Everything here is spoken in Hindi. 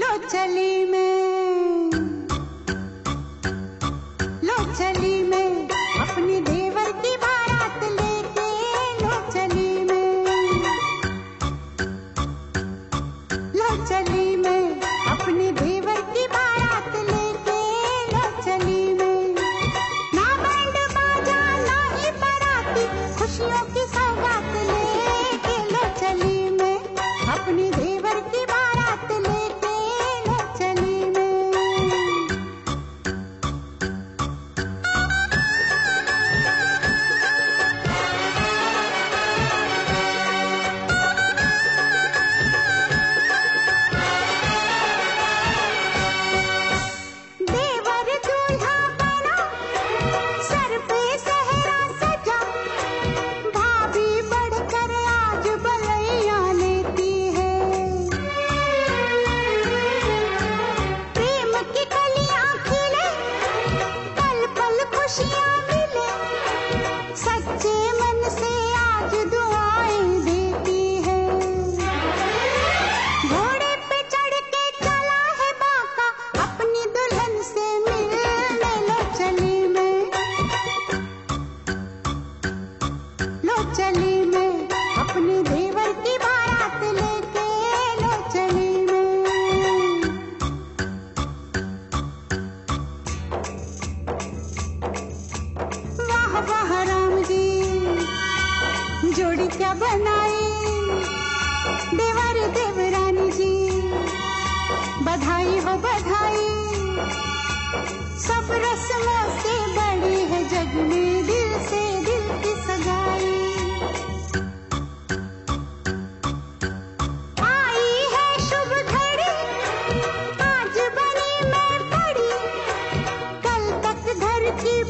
लो चली मैं खुशियाँ मिले, सच्चे मन से आज दुआएँ देती है। घोड़े पे चढ़ के चला है बाका, अपनी दुल्हन से मिलने लो चली में। लो चली मैं अपने देवर की बारात ले राजा बनाए। देवर देवरानी जी, बधाई हो बधाई। सब रस्मों से बड़ी है जग में दिल से दिल की सगाई। की